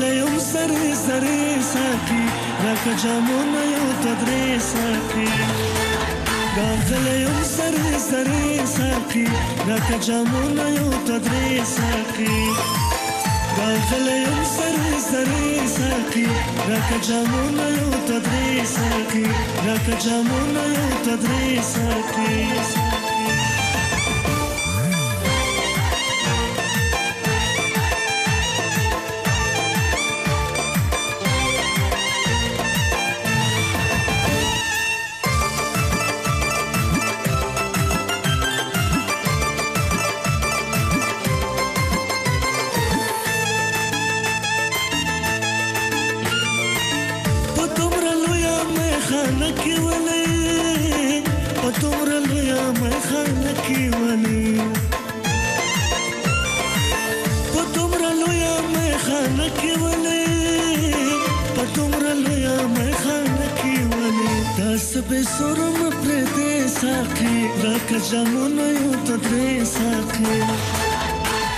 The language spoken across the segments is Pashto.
لیم سری سری ساکی لکه جامونه یو تدری ساکی راغلی یم سری سری ساکی لکه جامونه یو تدری ساکی راغلی یم سری سری ساکی لکه جامونه یو تدری ساکی لکه جامونه یو تدری ساکی خانه کې ولې په دومره لویا مې خانه کې ولې په دومره لویا مې خانه کې ولې په دومره لویا مې خانه کې ولې تاسو به سرم پر دې ساکي راکه جامونه یو تدرې ساکي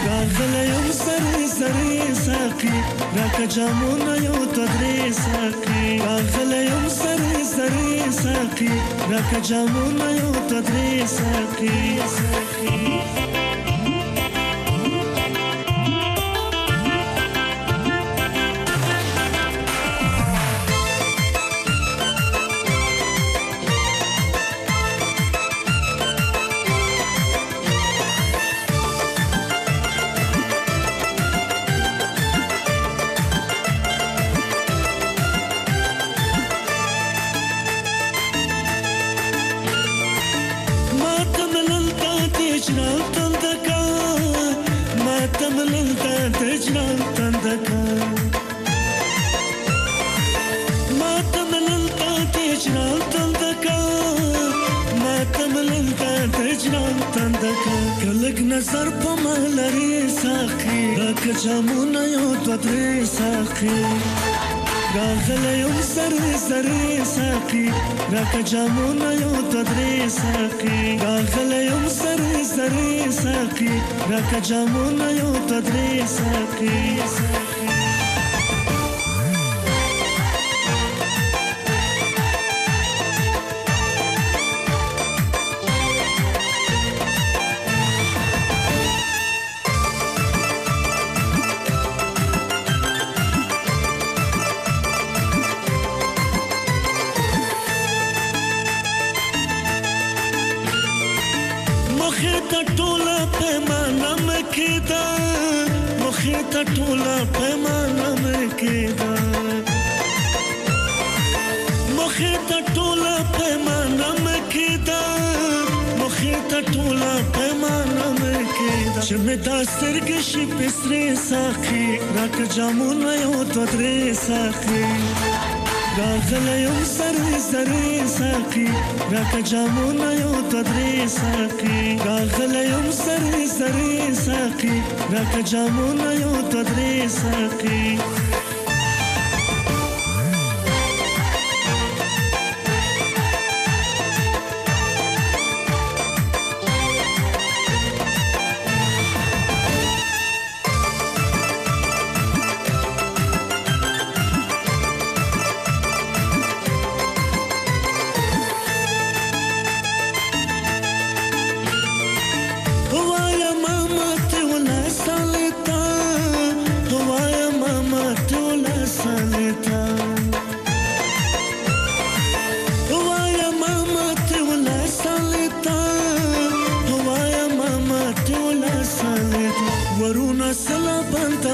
راغلی یم سرې سرې ساقي راکه جامونه یو تدرې ساقي ذاك جامور ما يوتا دري ساقي ساقي تجنالتندك ما تملنت تجنالتندك ما تملنت تجنالتندك ما تملنت تجنالتندك کلک نظر په ملري ساخي راک چمونه یو دوه درې ساخي راغلی یم سرې سرې ساقي راکه جامونه یو دوه درې ساقي راغلی یم سرې سرې ساقي راکه جامونه یو دوه درې ساقي مخې ته ټوله پیمانه مکې دا مخې ته ټوله پیمانه مکې دا مخې ته ټوله پیمانه مکې دا مخې ته ټوله پیمانه مکې دا چې مې دا سترګې شي پسرې ساخي راک جامونه یو دوه درې ساخي راغلی یو سرې سرې ساقي راته جامونه یو دوه درې ساقي راغلی یو سرې سرې ساقي راته جامونه یو دوه درې ساقي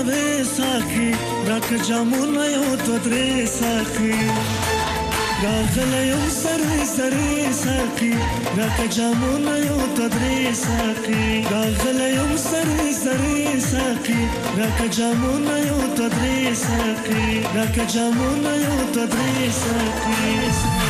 لاوې ساخي راک جامونه یو دوه درې ساخي راغله یو سر سر ساخي راک جامونه یو دوه درې ساخي راغله یو سر سر ساخي راک جامونه یو دوه درې ساخي راک جامونه یو دوه درې ساخي